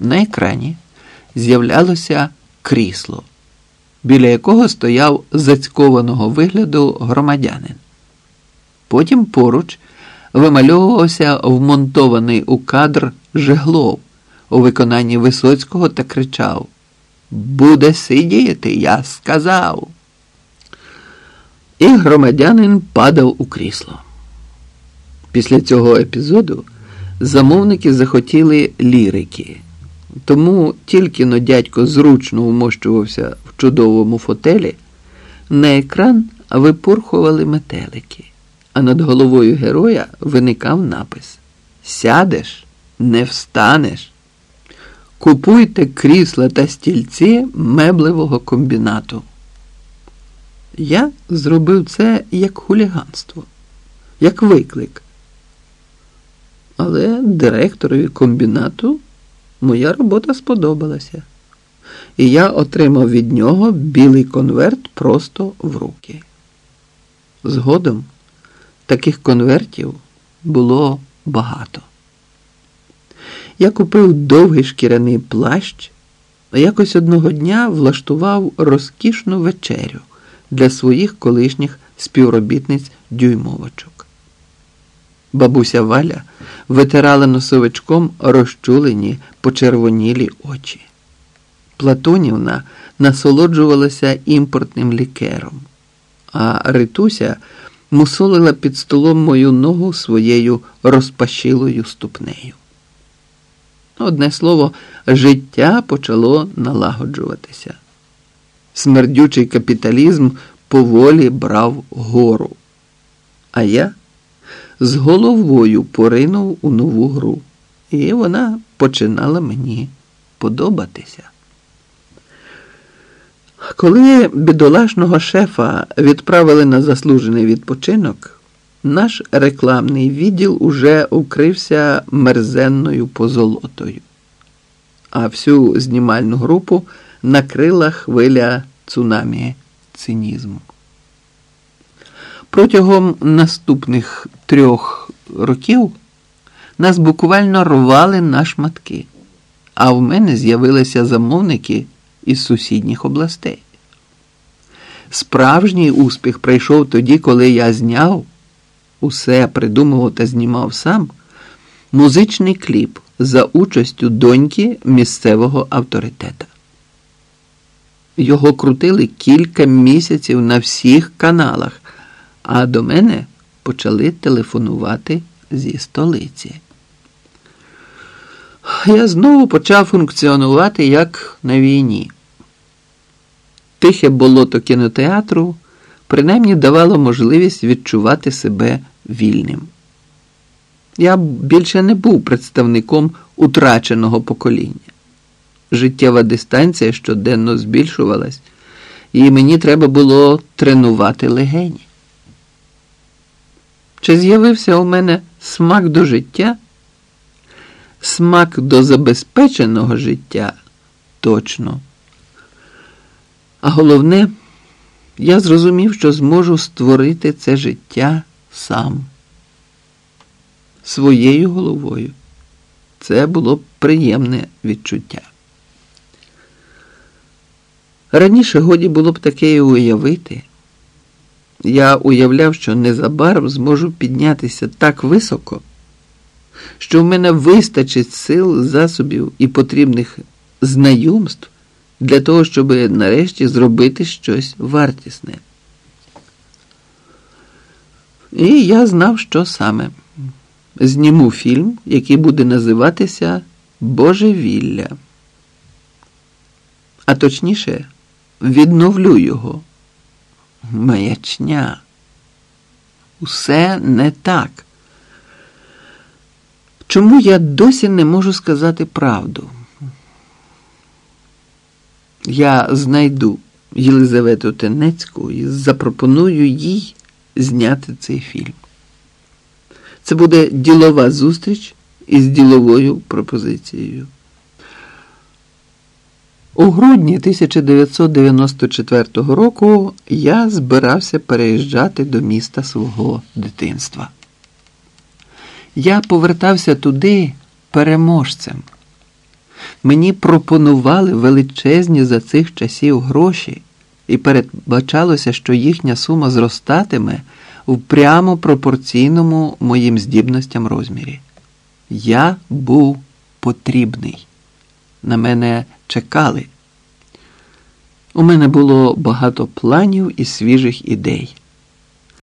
На екрані з'являлося крісло, біля якого стояв зацькованого вигляду громадянин. Потім поруч вимальовувався вмонтований у кадр Жеглов у виконанні Висоцького та кричав: Буде сидіти, я сказав. І громадянин падав у крісло. Після цього епізоду замовники захотіли лірики, тому тільки но дядько зручно вмощувався в чудовому фотелі, на екран випорхували метелики, а над головою героя виникав напис: Сядеш, не встанеш. Купуйте крісла та стільці меблевого комбінату. Я зробив це як хуліганство, як виклик. Але директорові комбінату моя робота сподобалася, і я отримав від нього білий конверт просто в руки. Згодом таких конвертів було багато. Я купив довгий шкіряний плащ, а якось одного дня влаштував розкішну вечерю для своїх колишніх співробітниць дюймовочок. Бабуся Валя витирала носовичком розчулені почервонілі очі. Платонівна насолоджувалася імпортним лікером, а Ритуся мусолила під столом мою ногу своєю розпашілою ступнею. Одне слово, життя почало налагоджуватися. Смердючий капіталізм поволі брав гору. А я з головою поринув у нову гру, і вона починала мені подобатися. Коли бідолашного шефа відправили на заслужений відпочинок, наш рекламний відділ уже укрився мерзенною позолотою, а всю знімальну групу накрила хвиля цунамі цинізму. Протягом наступних трьох років нас буквально рвали на шматки, а в мене з'явилися замовники із сусідніх областей. Справжній успіх прийшов тоді, коли я зняв усе придумував та знімав сам музичний кліп за участю доньки місцевого авторитета. Його крутили кілька місяців на всіх каналах, а до мене почали телефонувати зі столиці. Я знову почав функціонувати як на війні. Тихе болото кінотеатру принаймні давало можливість відчувати себе вільним. Я більше не був представником утраченого покоління. Життєва дистанція щоденно збільшувалась, і мені треба було тренувати легені. Чи з'явився у мене смак до життя? Смак до забезпеченого життя точно. А головне, я зрозумів, що зможу створити це життя сам своєю головою. Це було б приємне відчуття. Раніше годі було б таке і уявити. Я уявляв, що незабаром зможу піднятися так високо, що в мене вистачить сил, засобів і потрібних знайомств для того, щоб нарешті зробити щось вартісне. І я знав, що саме. Зніму фільм, який буде називатися Божевілля. А точніше, відновлю його. Маячня. Усе не так. Чому я досі не можу сказати правду? Я знайду Єлизавету Тенецьку і запропоную їй зняти цей фільм. Це буде ділова зустріч із діловою пропозицією. У грудні 1994 року я збирався переїжджати до міста свого дитинства. Я повертався туди переможцем, Мені пропонували величезні за цих часів гроші, і передбачалося, що їхня сума зростатиме в прямо пропорційному моїм здібностям розмірі. Я був потрібний. На мене чекали. У мене було багато планів і свіжих ідей.